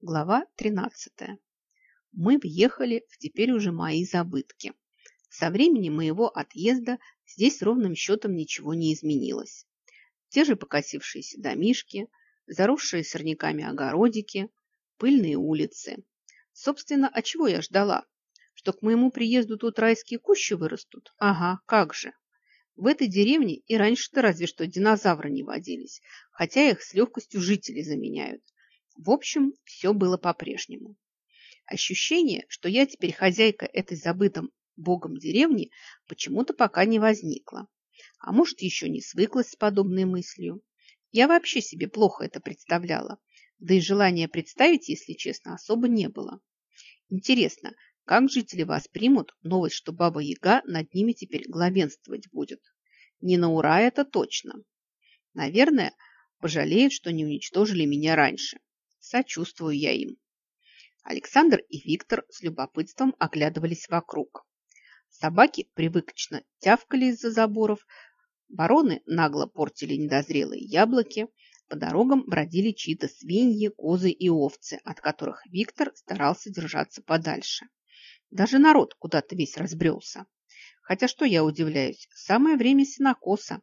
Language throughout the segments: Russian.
Глава 13. Мы въехали в теперь уже мои забытки. Со времени моего отъезда здесь ровным счетом ничего не изменилось. Те же покосившиеся домишки, заросшие сорняками огородики, пыльные улицы. Собственно, а чего я ждала? Что к моему приезду тут райские кущи вырастут? Ага, как же. В этой деревне и раньше-то разве что динозавры не водились, хотя их с легкостью жители заменяют. В общем, все было по-прежнему. Ощущение, что я теперь хозяйка этой забытым богом деревни, почему-то пока не возникло. А может, еще не свыклась с подобной мыслью. Я вообще себе плохо это представляла. Да и желания представить, если честно, особо не было. Интересно, как жители воспримут новость, что Баба-Яга над ними теперь главенствовать будет? Не на ура это точно. Наверное, пожалеют, что не уничтожили меня раньше. Сочувствую я им. Александр и Виктор с любопытством оглядывались вокруг. Собаки привычно тявкали из-за заборов, бароны нагло портили недозрелые яблоки, по дорогам бродили чьи-то свиньи, козы и овцы, от которых Виктор старался держаться подальше. Даже народ куда-то весь разбрелся. Хотя что я удивляюсь, самое время сенокоса.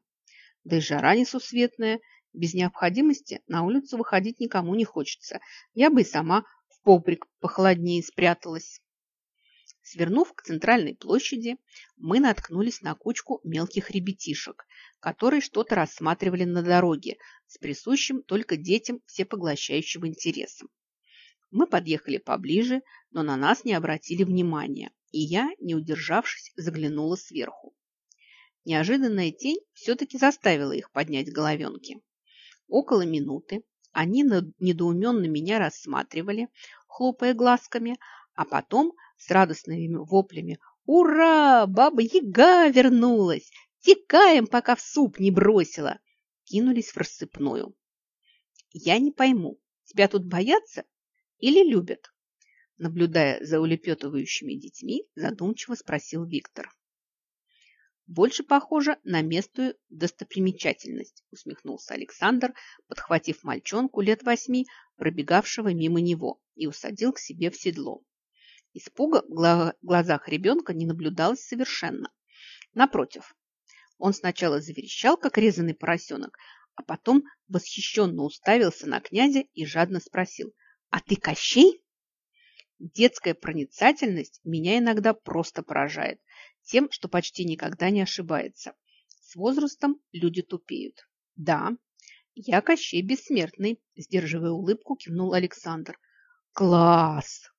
Да и жара несусветная, без необходимости на улицу выходить никому не хочется. Я бы и сама в побрик похолоднее спряталась. Свернув к центральной площади, мы наткнулись на кучку мелких ребятишек, которые что-то рассматривали на дороге с присущим только детям всепоглощающим интересом. Мы подъехали поближе, но на нас не обратили внимания, и я, не удержавшись, заглянула сверху. Неожиданная тень все-таки заставила их поднять головенки. Около минуты они недоуменно меня рассматривали, хлопая глазками, а потом с радостными воплями «Ура! Баба-яга вернулась! Текаем, пока в суп не бросила!» кинулись в рассыпную. «Я не пойму, тебя тут боятся или любят?» Наблюдая за улепетывающими детьми, задумчиво спросил Виктор. Больше похоже на местную достопримечательность, усмехнулся Александр, подхватив мальчонку лет восьми, пробегавшего мимо него, и усадил к себе в седло. Испуга в глазах ребенка не наблюдалось совершенно. Напротив, он сначала заверещал, как резанный поросенок, а потом восхищенно уставился на князя и жадно спросил, «А ты Кощей?» Детская проницательность меня иногда просто поражает тем, что почти никогда не ошибается. С возрастом люди тупеют. Да, я Кощей Бессмертный, сдерживая улыбку, кивнул Александр. Класс!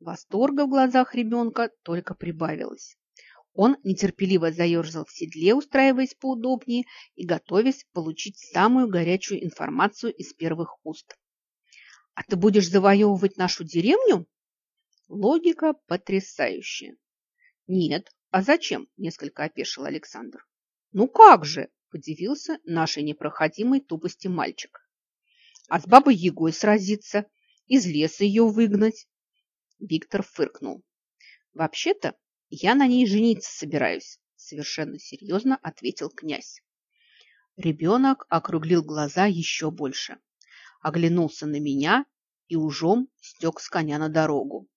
Восторга в глазах ребенка только прибавилось. Он нетерпеливо заерзал в седле, устраиваясь поудобнее и готовясь получить самую горячую информацию из первых уст. «А ты будешь завоевывать нашу деревню?» Логика потрясающая. «Нет, а зачем?» – несколько опешил Александр. «Ну как же!» – подивился нашей непроходимой тупости мальчик. «А с бабой Егой сразиться, из леса ее выгнать?» Виктор фыркнул. «Вообще-то я на ней жениться собираюсь», – совершенно серьезно ответил князь. Ребенок округлил глаза еще больше, оглянулся на меня и ужом стек с коня на дорогу.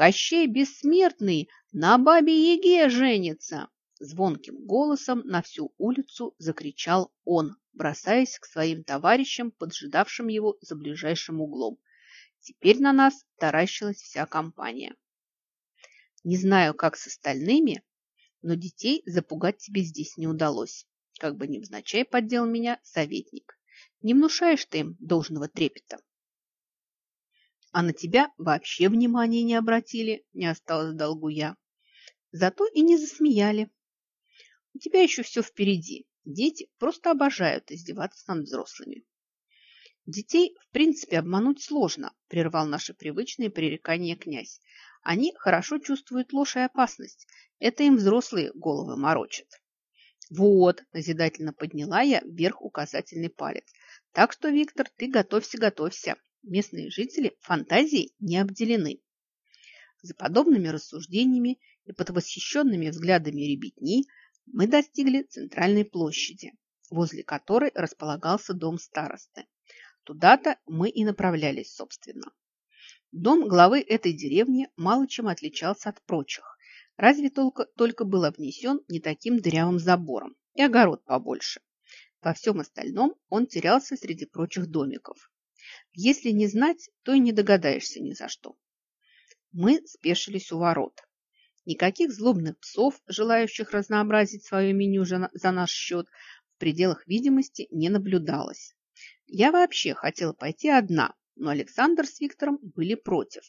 Кощей Бессмертный на бабе-яге женится!» Звонким голосом на всю улицу закричал он, бросаясь к своим товарищам, поджидавшим его за ближайшим углом. Теперь на нас таращилась вся компания. Не знаю, как с остальными, но детей запугать тебе здесь не удалось. Как бы невзначай поддел меня советник. Не внушаешь ты им должного трепета. А на тебя вообще внимания не обратили, не осталось долгу я. Зато и не засмеяли. У тебя еще все впереди. Дети просто обожают издеваться над взрослыми. Детей, в принципе, обмануть сложно, прервал наши привычные пререкания князь. Они хорошо чувствуют ложь и опасность. Это им взрослые головы морочат. Вот, назидательно подняла я вверх указательный палец. Так что, Виктор, ты готовься, готовься. Местные жители фантазией не обделены. За подобными рассуждениями и под восхищенными взглядами ребятни мы достигли центральной площади, возле которой располагался дом старосты. Туда-то мы и направлялись, собственно. Дом главы этой деревни мало чем отличался от прочих, разве только, только был обнесен не таким дырявым забором и огород побольше. Во всем остальном он терялся среди прочих домиков. Если не знать, то и не догадаешься ни за что. Мы спешились у ворот. Никаких злобных псов, желающих разнообразить свое меню за наш счет, в пределах видимости не наблюдалось. Я вообще хотела пойти одна, но Александр с Виктором были против.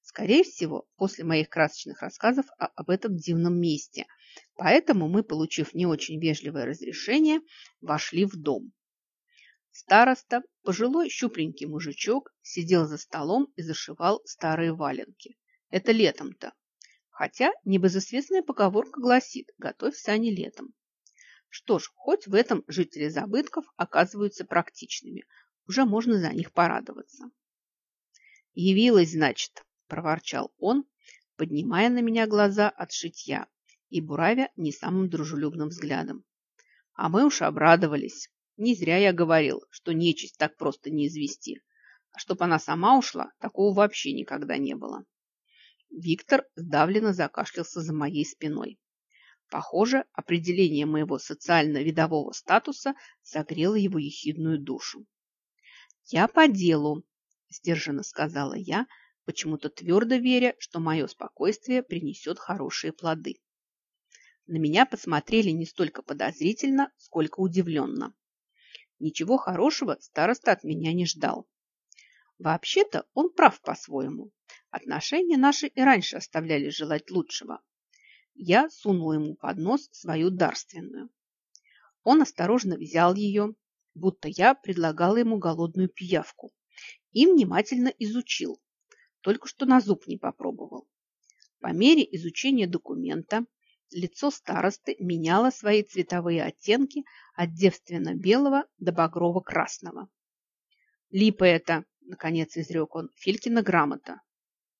Скорее всего, после моих красочных рассказов об этом дивном месте. Поэтому мы, получив не очень вежливое разрешение, вошли в дом. Староста, пожилой щупленький мужичок, сидел за столом и зашивал старые валенки. Это летом-то. Хотя небезызвестная поговорка гласит «готовь сани летом». Что ж, хоть в этом жители забытков оказываются практичными. Уже можно за них порадоваться. «Явилась, значит», – проворчал он, поднимая на меня глаза от шитья и буравя не самым дружелюбным взглядом. А мы уж обрадовались. Не зря я говорил, что нечисть так просто не извести. А чтоб она сама ушла, такого вообще никогда не было. Виктор сдавленно закашлялся за моей спиной. Похоже, определение моего социально-видового статуса согрело его ехидную душу. «Я по делу», – сдержанно сказала я, почему-то твердо веря, что мое спокойствие принесет хорошие плоды. На меня посмотрели не столько подозрительно, сколько удивленно. Ничего хорошего староста от меня не ждал. Вообще-то он прав по-своему. Отношения наши и раньше оставляли желать лучшего. Я сунула ему под нос свою дарственную. Он осторожно взял ее, будто я предлагала ему голодную пиявку, и внимательно изучил, только что на зуб не попробовал. По мере изучения документа лицо старосты меняло свои цветовые оттенки от девственно-белого до багрово-красного. «Липа это!» – наконец изрек он. «Филькина грамота».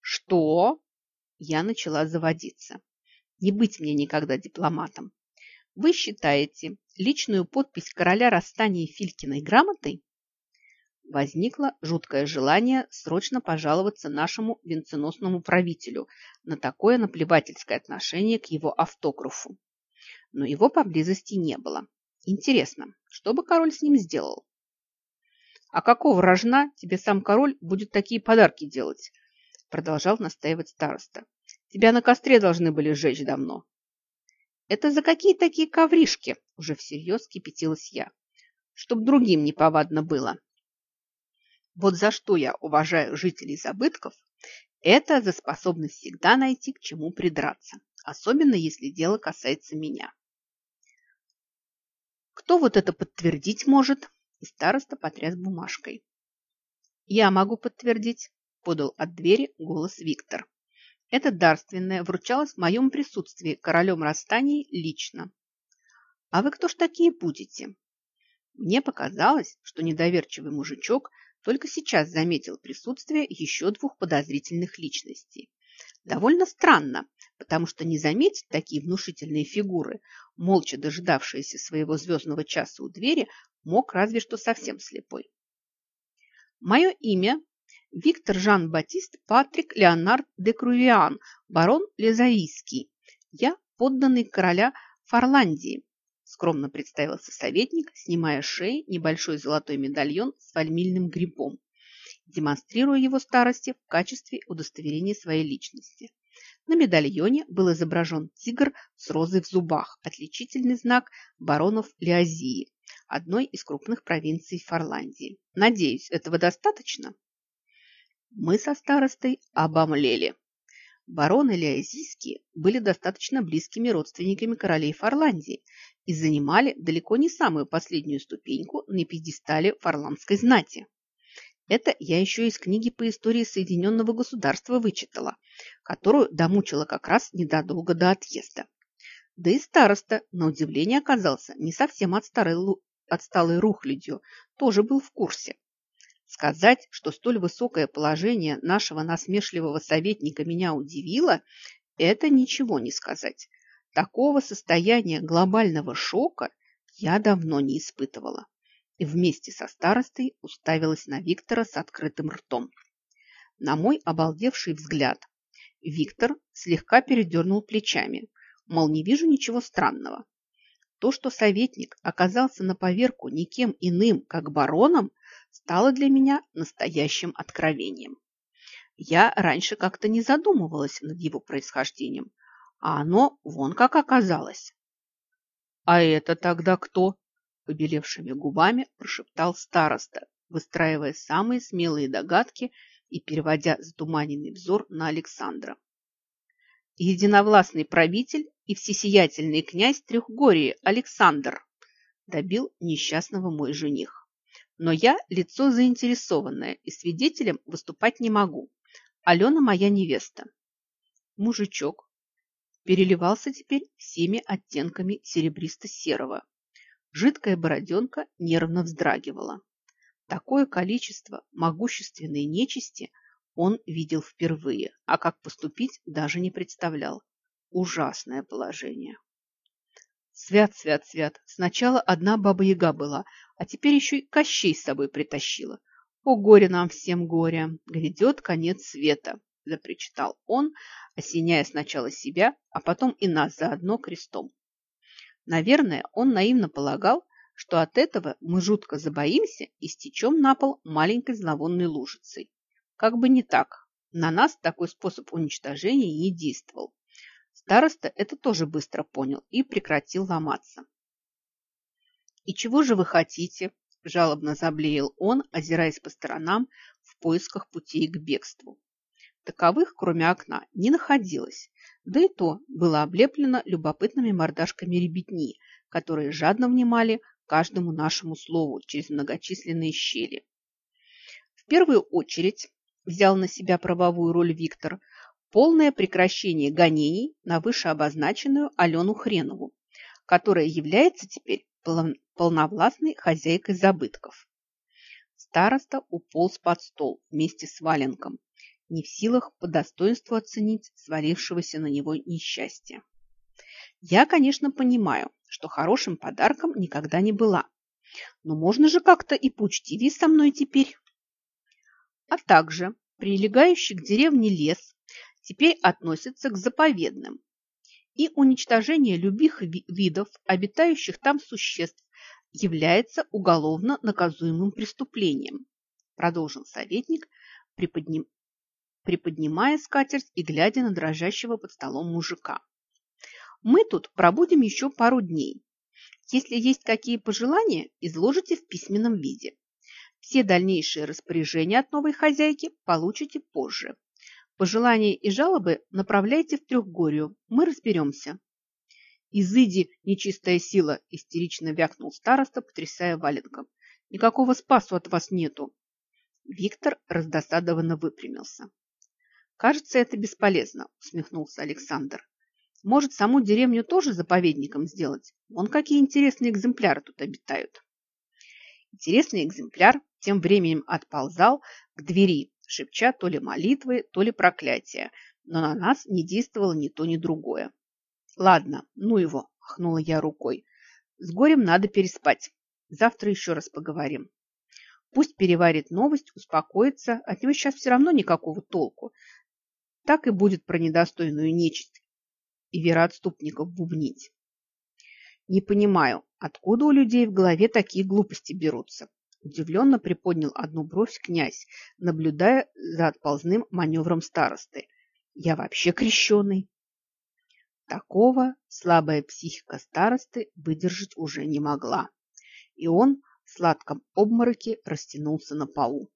«Что?» Я начала заводиться. Не быть мне никогда дипломатом. Вы считаете личную подпись короля расстания Филькиной грамотой? Возникло жуткое желание срочно пожаловаться нашему венценосному правителю на такое наплевательское отношение к его автографу. Но его поблизости не было. Интересно, что бы король с ним сделал? «А какого рожна тебе сам король будет такие подарки делать?» Продолжал настаивать староста. «Тебя на костре должны были сжечь давно». «Это за какие такие ковришки?» Уже всерьез кипятилась я. «Чтоб другим неповадно было». Вот за что я уважаю жителей забытков, это за способность всегда найти к чему придраться, особенно если дело касается меня. Кто вот это подтвердить может? И староста потряс бумажкой. Я могу подтвердить, подал от двери голос Виктор. Это дарственное вручалось в моем присутствии королем расстаний лично. А вы кто ж такие будете? Мне показалось, что недоверчивый мужичок только сейчас заметил присутствие еще двух подозрительных личностей. Довольно странно, потому что не заметить такие внушительные фигуры, молча дожидавшиеся своего звездного часа у двери, мог разве что совсем слепой. Мое имя Виктор Жан-Батист Патрик Леонард де Крувиан, барон Лезаийский. Я подданный короля Фарландии, скромно представился советник, снимая с шеи небольшой золотой медальон с фальмильным грибом, демонстрируя его старости в качестве удостоверения своей личности. На медальоне был изображен тигр с розой в зубах, отличительный знак баронов Леозии, одной из крупных провинций Фарландии. Надеюсь, этого достаточно? Мы со старостой обомлели. Бароны Леозийские были достаточно близкими родственниками королей Фарландии и занимали далеко не самую последнюю ступеньку на пьедестале фарландской знати. Это я еще из книги по истории Соединенного государства вычитала, которую домучила как раз недолго до отъезда. Да и староста, на удивление, оказался не совсем отсталой, отсталой рухлядью, тоже был в курсе. Сказать, что столь высокое положение нашего насмешливого советника меня удивило, это ничего не сказать. Такого состояния глобального шока я давно не испытывала. и вместе со старостой уставилась на Виктора с открытым ртом. На мой обалдевший взгляд Виктор слегка передернул плечами, мол, не вижу ничего странного. То, что советник оказался на поверку никем иным, как бароном, стало для меня настоящим откровением. Я раньше как-то не задумывалась над его происхождением, а оно вон как оказалось. «А это тогда кто?» – побелевшими губами прошептал староста, выстраивая самые смелые догадки и переводя затуманенный взор на Александра. «Единовластный правитель и всесиятельный князь Трехгории Александр», – добил несчастного мой жених. «Но я лицо заинтересованное и свидетелем выступать не могу. Алена моя невеста». Мужичок переливался теперь всеми оттенками серебристо-серого. Жидкая бороденка нервно вздрагивала. Такое количество могущественной нечисти он видел впервые, а как поступить даже не представлял. Ужасное положение. Свят, свят, свят. Сначала одна баба-яга была, а теперь еще и Кощей с собой притащила. О, горе нам всем горе! Грядет конец света, запричитал он, осеняя сначала себя, а потом и нас заодно крестом. Наверное, он наивно полагал, что от этого мы жутко забоимся и стечем на пол маленькой зловонной лужицей. Как бы не так. На нас такой способ уничтожения не действовал. Староста это тоже быстро понял и прекратил ломаться. «И чего же вы хотите?» – жалобно заблеял он, озираясь по сторонам в поисках путей к бегству. Таковых, кроме окна, не находилось, да и то было облеплено любопытными мордашками ребятни, которые жадно внимали каждому нашему слову через многочисленные щели. В первую очередь взял на себя правовую роль Виктор полное прекращение гонений на вышеобозначенную Алену Хренову, которая является теперь полновластной хозяйкой забытков. Староста уполз под стол вместе с валенком, не в силах по достоинству оценить свалившегося на него несчастье. Я, конечно, понимаю, что хорошим подарком никогда не была. Но можно же как-то и поучтивее со мной теперь. А также прилегающий к деревне лес теперь относится к заповедным. И уничтожение любых видов обитающих там существ является уголовно наказуемым преступлением, продолжил советник, приподним... приподнимая скатерть и глядя на дрожащего под столом мужика. Мы тут пробудем еще пару дней. Если есть какие пожелания, изложите в письменном виде. Все дальнейшие распоряжения от новой хозяйки получите позже. Пожелания и жалобы направляйте в Трехгорию. Мы разберемся. «Изыди, нечистая сила!» – истерично вякнул староста, потрясая валенком. «Никакого спасу от вас нету!» Виктор раздосадованно выпрямился. «Кажется, это бесполезно», – усмехнулся Александр. Может, саму деревню тоже заповедником сделать? Вон какие интересные экземпляры тут обитают. Интересный экземпляр тем временем отползал к двери, шепча то ли молитвы, то ли проклятия, но на нас не действовало ни то, ни другое. «Ладно, ну его», – хнула я рукой. «С горем надо переспать. Завтра еще раз поговорим. Пусть переварит новость, успокоится, от него сейчас все равно никакого толку. Так и будет про недостойную нечисть и вероотступников бубнить. Не понимаю, откуда у людей в голове такие глупости берутся. Удивленно приподнял одну бровь князь, наблюдая за отползным маневром старосты. Я вообще крещеный. Такого слабая психика старосты выдержать уже не могла. И он в сладком обмороке растянулся на полу.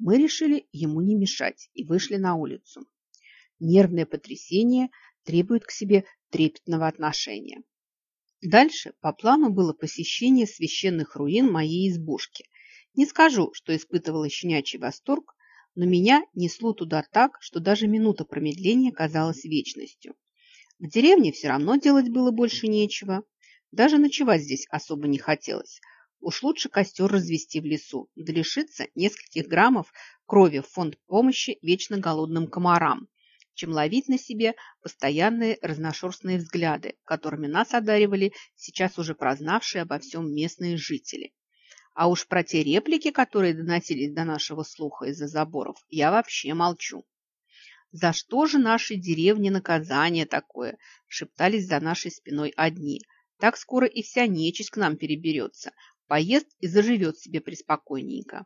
Мы решили ему не мешать и вышли на улицу. Нервное потрясение требует к себе трепетного отношения. Дальше по плану было посещение священных руин моей избушки. Не скажу, что испытывала щенячий восторг, но меня несло туда так, что даже минута промедления казалась вечностью. В деревне все равно делать было больше нечего. Даже ночевать здесь особо не хотелось. Уж лучше костер развести в лесу, да лишиться нескольких граммов крови в фонд помощи вечно голодным комарам, чем ловить на себе постоянные разношерстные взгляды, которыми нас одаривали сейчас уже прознавшие обо всем местные жители. А уж про те реплики, которые доносились до нашего слуха из-за заборов, я вообще молчу. «За что же нашей деревне наказание такое?» – шептались за нашей спиной одни. «Так скоро и вся нечисть к нам переберется, поест и заживет себе преспокойненько».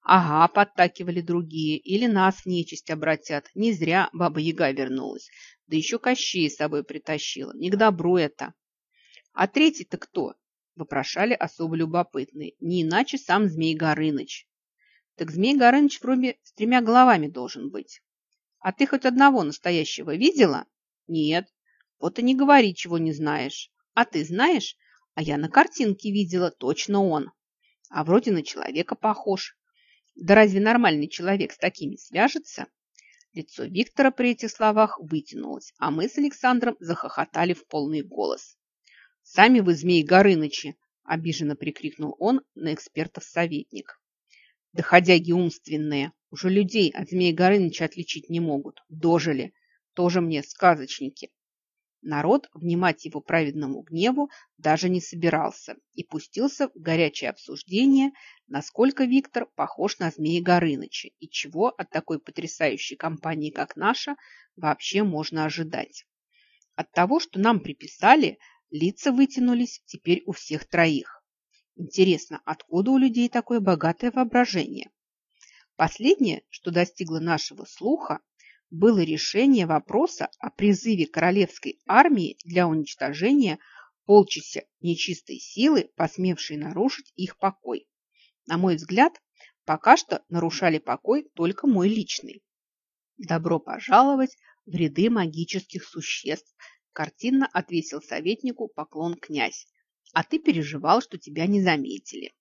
«Ага», – подтакивали другие, – «или нас в нечисть обратят. Не зря баба-яга вернулась, да еще Кощей с собой притащила. Не к добру это». «А третий-то кто?» – вопрошали особо любопытные. «Не иначе сам Змей Горыныч». «Так Змей Горыныч вроде с тремя головами должен быть». А ты хоть одного настоящего видела? Нет. Вот и не говори, чего не знаешь. А ты знаешь? А я на картинке видела, точно он. А вроде на человека похож. Да разве нормальный человек с такими свяжется? Лицо Виктора при этих словах вытянулось, а мы с Александром захохотали в полный голос. «Сами вы, змеи Горынычи!» – обиженно прикрикнул он на экспертов-советник. Доходяги умственные. Уже людей от Змея Горыныча отличить не могут. Дожили. Тоже мне сказочники. Народ внимать его праведному гневу даже не собирался и пустился в горячее обсуждение, насколько Виктор похож на Змея Горыныча и чего от такой потрясающей компании, как наша, вообще можно ожидать. От того, что нам приписали, лица вытянулись теперь у всех троих. Интересно, откуда у людей такое богатое воображение? Последнее, что достигло нашего слуха, было решение вопроса о призыве королевской армии для уничтожения полчища нечистой силы, посмевшей нарушить их покой. На мой взгляд, пока что нарушали покой только мой личный. Добро пожаловать в ряды магических существ, картинно отвесил советнику поклон князь, а ты переживал, что тебя не заметили.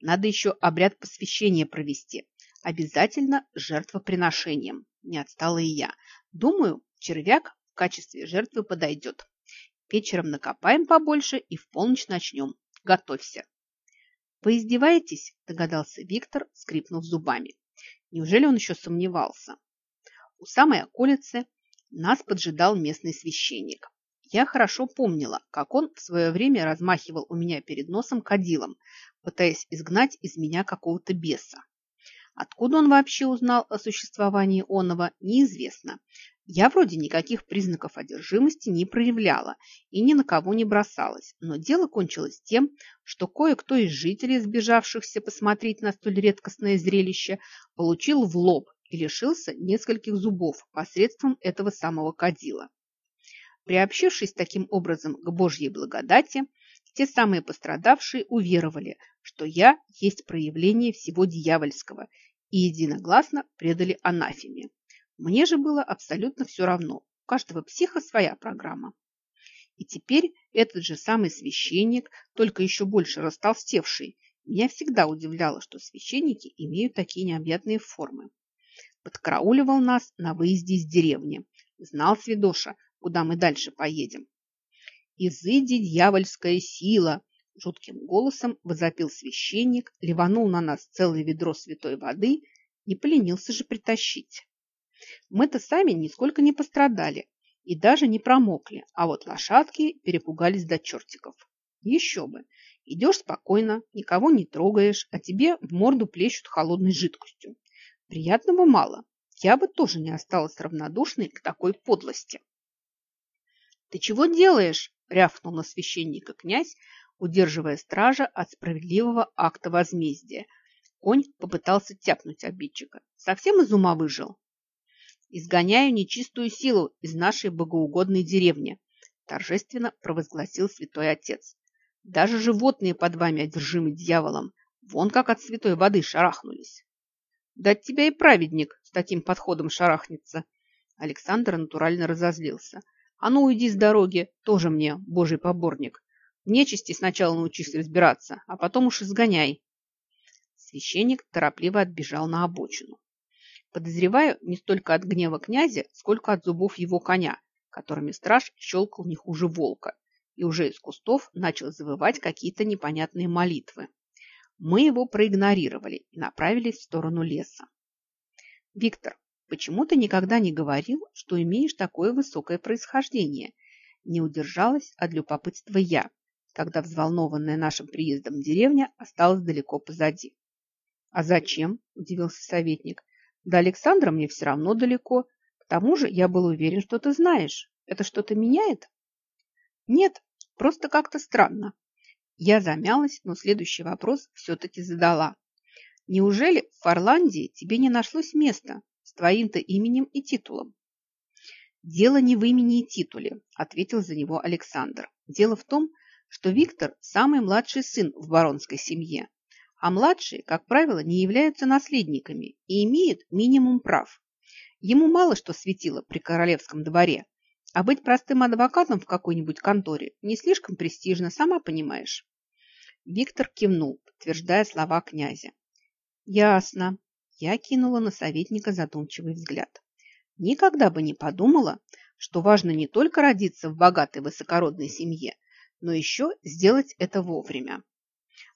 Надо еще обряд посвящения провести. Обязательно жертвоприношением. Не отстала и я. Думаю, червяк в качестве жертвы подойдет. Вечером накопаем побольше и в полночь начнем. Готовься. Вы издеваетесь? Догадался Виктор, скрипнув зубами. Неужели он еще сомневался? У самой околицы нас поджидал местный священник. Я хорошо помнила, как он в свое время размахивал у меня перед носом кадилом, пытаясь изгнать из меня какого-то беса. Откуда он вообще узнал о существовании оного, неизвестно. Я вроде никаких признаков одержимости не проявляла и ни на кого не бросалась, но дело кончилось тем, что кое-кто из жителей, сбежавшихся посмотреть на столь редкостное зрелище, получил в лоб и лишился нескольких зубов посредством этого самого кадила. Приобщившись таким образом к Божьей благодати, те самые пострадавшие уверовали, что я есть проявление всего дьявольского и единогласно предали анафеме. Мне же было абсолютно все равно. У каждого психа своя программа. И теперь этот же самый священник, только еще больше растолстевший, меня всегда удивляло, что священники имеют такие необъятные формы. Подкрауливал нас на выезде из деревни. Знал Свидоша, куда мы дальше поедем. «Изыди дьявольская сила!» Жутким голосом возопил священник, ливанул на нас целое ведро святой воды, не поленился же притащить. Мы-то сами нисколько не пострадали и даже не промокли, а вот лошадки перепугались до чертиков. Еще бы! Идешь спокойно, никого не трогаешь, а тебе в морду плещут холодной жидкостью. Приятного мало. Я бы тоже не осталась равнодушной к такой подлости. «Ты чего делаешь?» – рявкнул на священника князь, удерживая стража от справедливого акта возмездия. Конь попытался тяпнуть обидчика. Совсем из ума выжил. «Изгоняю нечистую силу из нашей богоугодной деревни», – торжественно провозгласил святой отец. «Даже животные под вами одержимы дьяволом. Вон как от святой воды шарахнулись». «Да от тебя и праведник с таким подходом шарахнется». Александр натурально разозлился – а ну, уйди с дороги, тоже мне, божий поборник. Нечисти сначала научись разбираться, а потом уж изгоняй. Священник торопливо отбежал на обочину. Подозреваю не столько от гнева князя, сколько от зубов его коня, которыми страж щелкал не хуже волка, и уже из кустов начал завывать какие-то непонятные молитвы. Мы его проигнорировали и направились в сторону леса. «Виктор, Почему ты никогда не говорил, что имеешь такое высокое происхождение? Не удержалась от любопытства я, когда взволнованная нашим приездом деревня осталась далеко позади. «А зачем?» – удивился советник. «До Александра мне все равно далеко. К тому же я был уверен, что ты знаешь. Это что-то меняет?» «Нет, просто как-то странно». Я замялась, но следующий вопрос все-таки задала. «Неужели в Фарландии тебе не нашлось места с твоим-то именем и титулом?» «Дело не в имени и титуле», – ответил за него Александр. «Дело в том, что Виктор – самый младший сын в баронской семье, а младшие, как правило, не являются наследниками и имеют минимум прав. Ему мало что светило при королевском дворе, а быть простым адвокатом в какой-нибудь конторе не слишком престижно, сама понимаешь. Виктор кивнул, подтверждая слова князя. Ясно. Я кинула на советника задумчивый взгляд. Никогда бы не подумала, что важно не только родиться в богатой высокородной семье, но еще сделать это вовремя.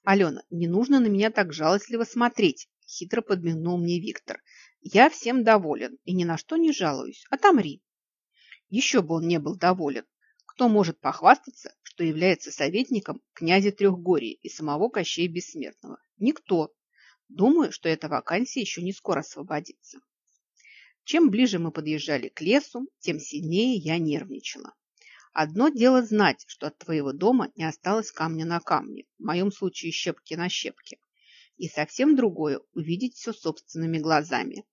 «Алена, не нужно на меня так жалостливо смотреть», – хитро подмигнул мне Виктор. «Я всем доволен и ни на что не жалуюсь. Отомри». Еще бы он не был доволен. Кто может похвастаться, что является советником князя Трехгории и самого Кощея Бессмертного? Никто. Думаю, что эта вакансия еще не скоро освободится. Чем ближе мы подъезжали к лесу, тем сильнее я нервничала. Одно дело знать, что от твоего дома не осталось камня на камне, в моем случае щепки на щепке. И совсем другое – увидеть все собственными глазами.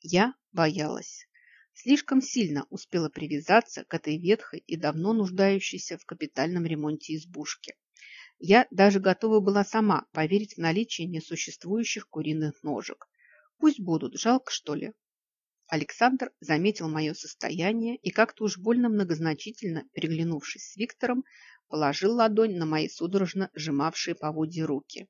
Я боялась. Слишком сильно успела привязаться к этой ветхой и давно нуждающейся в капитальном ремонте избушке. Я даже готова была сама поверить в наличие несуществующих куриных ножек. Пусть будут, жалко что ли. Александр заметил мое состояние и как-то уж больно многозначительно, переглянувшись с Виктором, положил ладонь на мои судорожно сжимавшие поводья руки.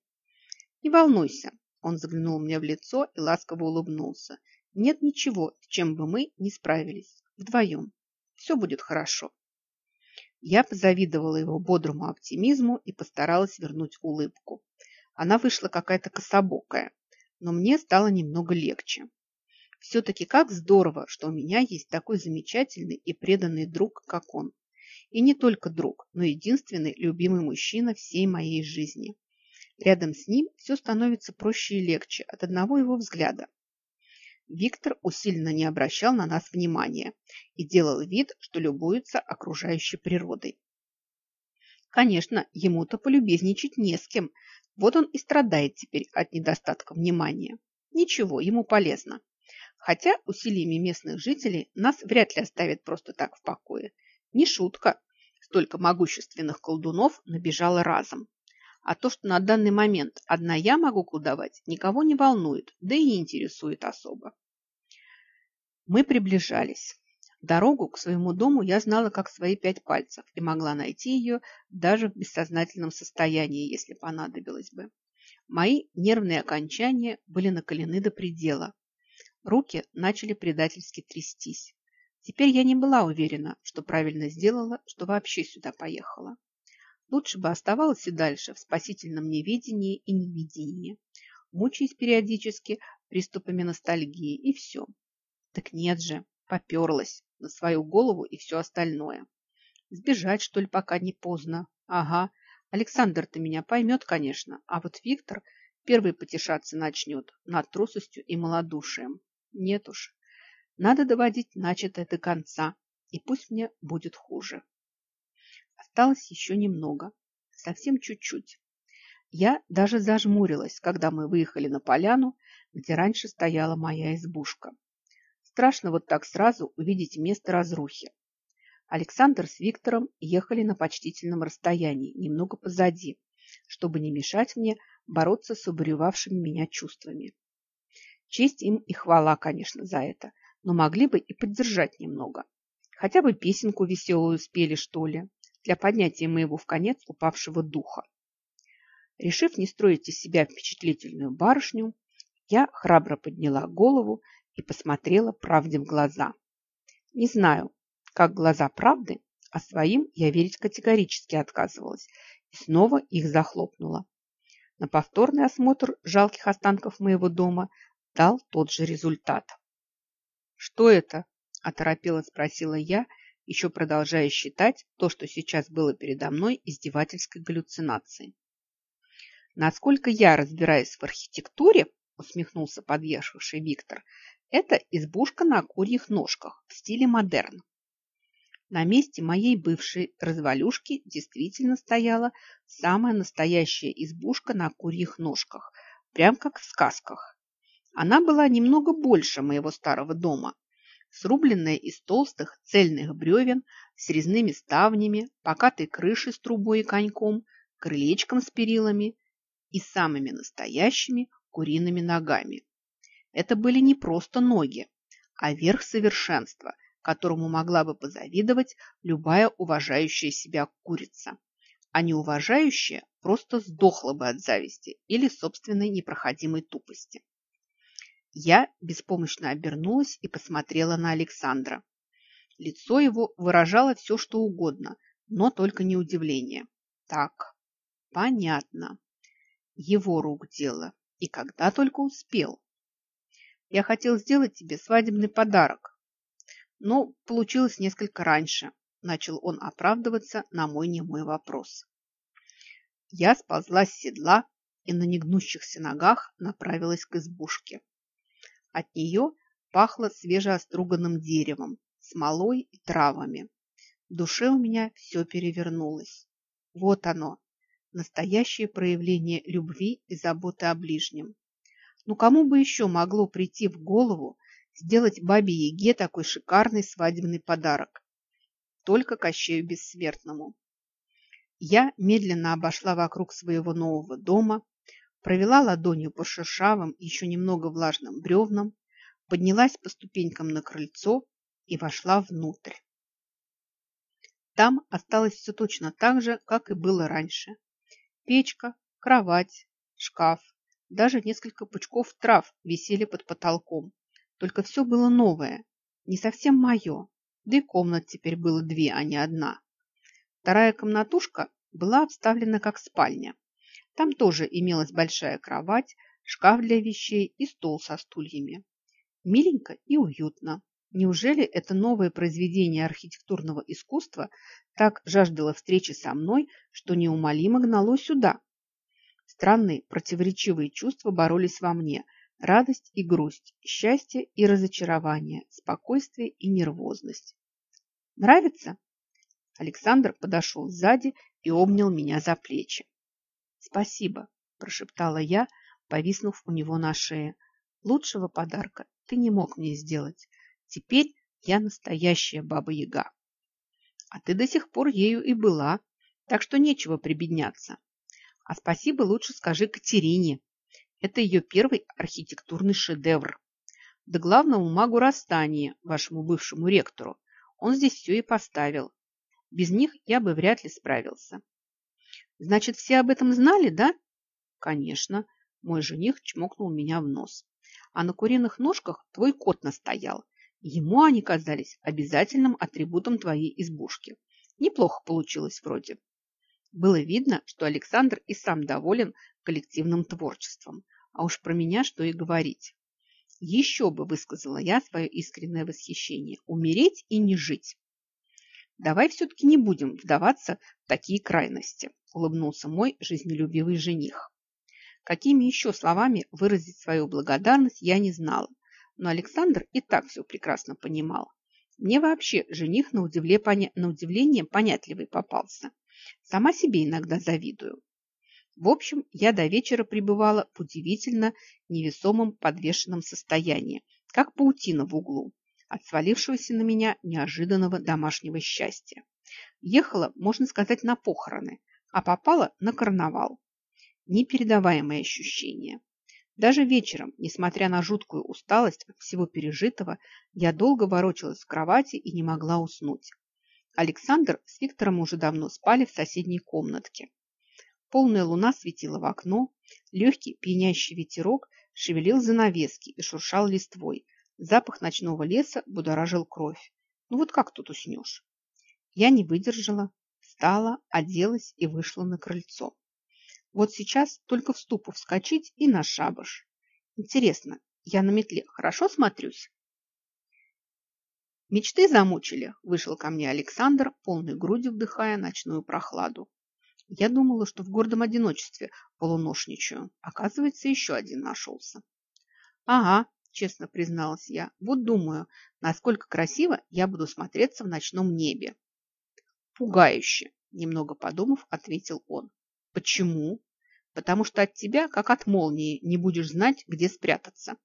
«Не волнуйся», – он заглянул мне в лицо и ласково улыбнулся. «Нет ничего, с чем бы мы не справились. Вдвоем. Все будет хорошо». Я позавидовала его бодрому оптимизму и постаралась вернуть улыбку. Она вышла какая-то кособокая, но мне стало немного легче. Все-таки как здорово, что у меня есть такой замечательный и преданный друг, как он. И не только друг, но единственный любимый мужчина всей моей жизни. Рядом с ним все становится проще и легче от одного его взгляда. Виктор усиленно не обращал на нас внимания и делал вид, что любуется окружающей природой. Конечно, ему-то полюбезничать не с кем. Вот он и страдает теперь от недостатка внимания. Ничего, ему полезно. Хотя усилиями местных жителей нас вряд ли оставят просто так в покое. Не шутка. Столько могущественных колдунов набежало разом. А то, что на данный момент одна я могу колдовать, никого не волнует, да и не интересует особо. Мы приближались. Дорогу к своему дому я знала как свои пять пальцев и могла найти ее даже в бессознательном состоянии, если понадобилось бы. Мои нервные окончания были накалены до предела, Руки начали предательски трястись. Теперь я не была уверена, что правильно сделала, что вообще сюда поехала. Лучше бы оставалась и дальше в спасительном неведении и невидении, мучаясь периодически приступами ностальгии, и все. Так нет же, поперлась на свою голову и все остальное. Сбежать, что ли, пока не поздно? Ага, Александр-то меня поймет, конечно, а вот Виктор первый потешаться начнет над трусостью и малодушием. Нет уж. Надо доводить начатое до конца, и пусть мне будет хуже. Осталось еще немного. Совсем чуть-чуть. Я даже зажмурилась, когда мы выехали на поляну, где раньше стояла моя избушка. Страшно вот так сразу увидеть место разрухи. Александр с Виктором ехали на почтительном расстоянии, немного позади, чтобы не мешать мне бороться с убуревавшими меня чувствами. Честь им и хвала, конечно, за это, но могли бы и поддержать немного. Хотя бы песенку веселую спели, что ли, для поднятия моего в конец упавшего духа. Решив не строить из себя впечатлительную барышню, я храбро подняла голову и посмотрела правде в глаза. Не знаю, как глаза правды, а своим я верить категорически отказывалась и снова их захлопнула. На повторный осмотр жалких останков моего дома дал тот же результат. «Что это?» – оторопело спросила я, еще продолжая считать то, что сейчас было передо мной, издевательской галлюцинацией. Насколько я разбираюсь в архитектуре, усмехнулся подъехавший Виктор, это избушка на курьих ножках в стиле модерн. На месте моей бывшей развалюшки действительно стояла самая настоящая избушка на курьих ножках, прям как в сказках. Она была немного больше моего старого дома, срубленная из толстых цельных бревен с резными ставнями, покатой крышей с трубой и коньком, крылечком с перилами и самыми настоящими куриными ногами. Это были не просто ноги, а верх совершенства – которому могла бы позавидовать любая уважающая себя курица. А неуважающая просто сдохла бы от зависти или собственной непроходимой тупости. Я беспомощно обернулась и посмотрела на Александра. Лицо его выражало все, что угодно, но только не удивление. Так, понятно. Его рук дело. И когда только успел. Я хотел сделать тебе свадебный подарок, но получилось несколько раньше. Начал он оправдываться на мой немой вопрос. Я сползла с седла и на негнущихся ногах направилась к избушке. От нее пахло свежеоструганным деревом, смолой и травами. В душе у меня все перевернулось. Вот оно, настоящее проявление любви и заботы о ближнем. Ну кому бы еще могло прийти в голову сделать бабе Яге такой шикарный свадебный подарок. Только Кощею Бессмертному. Я медленно обошла вокруг своего нового дома, провела ладонью по шершавым, еще немного влажным бревнам, поднялась по ступенькам на крыльцо и вошла внутрь. Там осталось все точно так же, как и было раньше. Печка, кровать, шкаф, даже несколько пучков трав висели под потолком. Только все было новое, не совсем мое. Да и комнат теперь было две, а не одна. Вторая комнатушка была обставлена как спальня. Там тоже имелась большая кровать, шкаф для вещей и стол со стульями. Миленько и уютно. Неужели это новое произведение архитектурного искусства так жаждало встречи со мной, что неумолимо гнало сюда? Странные противоречивые чувства боролись во мне – Радость и грусть, счастье и разочарование, спокойствие и нервозность. Нравится? Александр подошел сзади и обнял меня за плечи. Спасибо, прошептала я, повиснув у него на шее. Лучшего подарка ты не мог мне сделать. Теперь я настоящая баба-яга. А ты до сих пор ею и была, так что нечего прибедняться. А спасибо лучше скажи Катерине, это ее первый архитектурный шедевр. Да главному магу расстания, вашему бывшему ректору. Он здесь все и поставил. Без них я бы вряд ли справился. Значит, все об этом знали, да? Конечно. Мой жених чмокнул меня в нос. А на куриных ножках твой кот настоял. Ему они казались обязательным атрибутом твоей избушки. Неплохо получилось вроде. Было видно, что Александр и сам доволен коллективным творчеством. А уж про меня что и говорить. Еще бы, высказала я свое искреннее восхищение, умереть и не жить. Давай все-таки не будем вдаваться в такие крайности, улыбнулся мой жизнелюбивый жених. Какими еще словами выразить свою благодарность я не знала, но Александр и так все прекрасно понимал. Мне вообще жених на поня... на удивление понятливый попался. Сама себе иногда завидую. В общем, я до вечера пребывала в удивительно невесомом подвешенном состоянии, как паутина в углу, от свалившегося на меня неожиданного домашнего счастья. Ехала, можно сказать, на похороны, а попала на карнавал. Непередаваемое ощущение. Даже вечером, несмотря на жуткую усталость от всего пережитого, я долго ворочалась в кровати и не могла уснуть. Александр с Виктором уже давно спали в соседней комнатке. Полная луна светила в окно, легкий пьянящий ветерок шевелил занавески и шуршал листвой. Запах ночного леса будоражил кровь. Ну вот как тут уснешь? Я не выдержала, встала, оделась и вышла на крыльцо. Вот сейчас только в ступу вскочить и на шабаш. Интересно, я на метле хорошо смотрюсь? Мечты замучили, вышел ко мне Александр, полной грудью вдыхая ночную прохладу. Я думала, что в гордом одиночестве полуношничаю. Оказывается, еще один нашелся. Ага, честно призналась я. Вот думаю, насколько красиво я буду смотреться в ночном небе. Пугающе, немного подумав, ответил он. Почему? Потому что от тебя, как от молнии, не будешь знать, где спрятаться.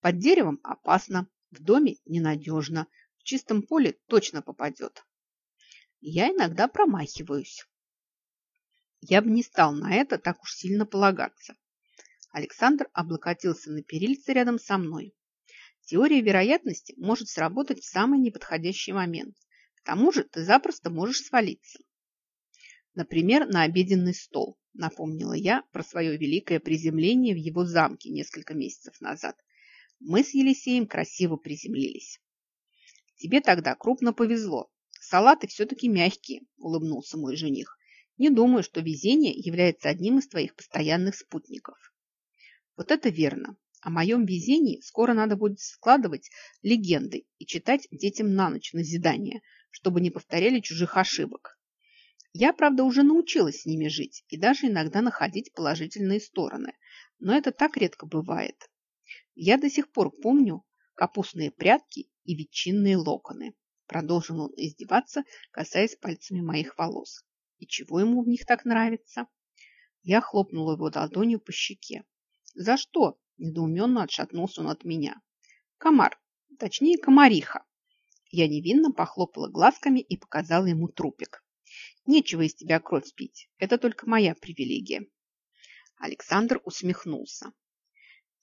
Под деревом опасно, в доме ненадежно, в чистом поле точно попадет. Я иногда промахиваюсь. Я бы не стал на это так уж сильно полагаться. Александр облокотился на перильце рядом со мной. Теория вероятности может сработать в самый неподходящий момент. К тому же ты запросто можешь свалиться. Например, на обеденный стол, напомнила я про свое великое приземление в его замке несколько месяцев назад. Мы с Елисеем красиво приземлились. Тебе тогда крупно повезло. Салаты все-таки мягкие, улыбнулся мой жених. Не думаю, что везение является одним из твоих постоянных спутников. Вот это верно. О моем везении скоро надо будет складывать легенды и читать детям на ночь назидание, чтобы не повторяли чужих ошибок. Я, правда, уже научилась с ними жить и даже иногда находить положительные стороны, но это так редко бывает. Я до сих пор помню капустные прятки и ветчинные локоны. Продолжил он издеваться, касаясь пальцами моих волос. И чего ему в них так нравится? Я хлопнула его ладонью по щеке. За что? Недоуменно отшатнулся он от меня. Комар, точнее комариха. Я невинно похлопала глазками и показала ему трупик. Нечего из тебя кровь пить. Это только моя привилегия. Александр усмехнулся.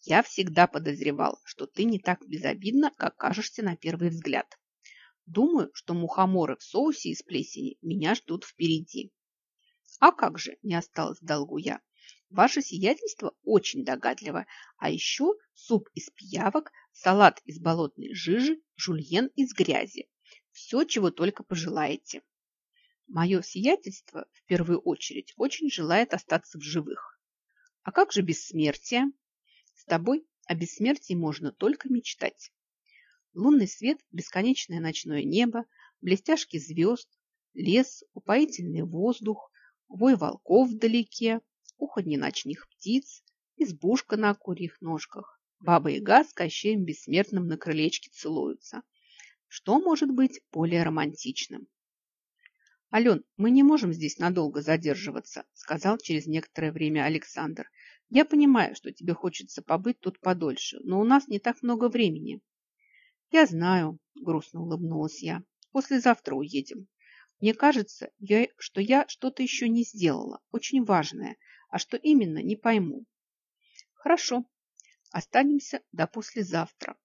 Я всегда подозревал, что ты не так безобидна, как кажешься на первый взгляд. Думаю, что мухоморы в соусе из плесени меня ждут впереди. А как же, не осталось в долгу я. Ваше сиятельство очень догадливо. А еще суп из пиявок, салат из болотной жижи, жульен из грязи. Все, чего только пожелаете. Мое сиятельство, в первую очередь, очень желает остаться в живых. А как же бессмертие? С тобой о бессмертии можно только мечтать. Лунный свет, бесконечное ночное небо, блестяшки звезд, лес, упоительный воздух, вой волков вдалеке, уханье ночных птиц, избушка на курьих ножках. Баба Яга с Кощеем Бессмертным на крылечке целуются. Что может быть более романтичным? «Ален, мы не можем здесь надолго задерживаться», сказал через некоторое время Александр. «Я понимаю, что тебе хочется побыть тут подольше, но у нас не так много времени. «Я знаю», – грустно улыбнулась я. «Послезавтра уедем. Мне кажется, я, что я что-то еще не сделала, очень важное, а что именно, не пойму». «Хорошо, останемся до послезавтра»,